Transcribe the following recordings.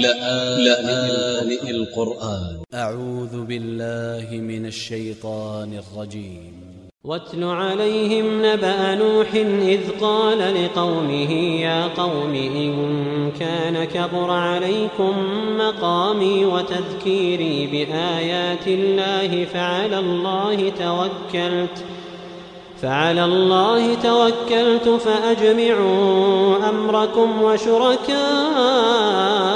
لآن القرآن. أ ع و ذ ب ا ل ل ه من ا ل ش ي ط ا ن ا ل ج ي م واتل عليهم نبأ نوح إذ قال لقومه يا قوم إن كان كبر عليكم مقامي وتذكيري بآيات الله فعلى الله توكلت فعلى الله توكلت فأجمعوا أمركم وشركاءكم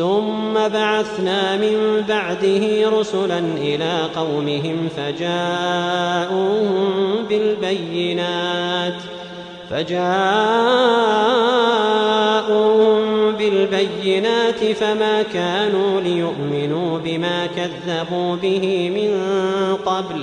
ثم بعثنا من بعده رسلا إلى قومهم فجاءوهم بالبينات فجاءوهم بالبينات فما كانوا ليؤمنوا بما كذبوا به من قبل.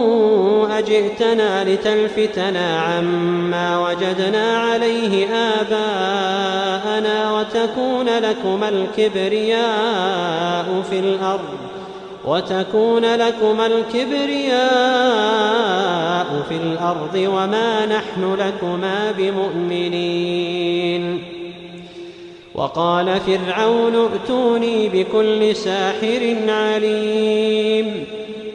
أجئتنا لتلفتنا عما وجدنا عليه آباءنا وتكون لكما الكبرياء في الأرض وتكون لكما الكبرياء في الأرض وما نحن لكما بمؤمنين. وقال فرعون ائتوني بكل ساحر عليم.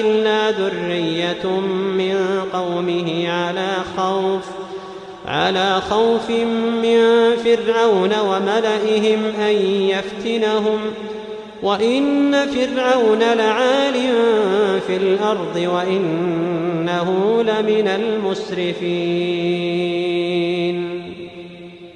إلا ذرية من قومه على خوف على خوف من فرعون وملئهم أن يفتنهم. وإن فرعون لعال في الأرض وإنه لمن المسرفين.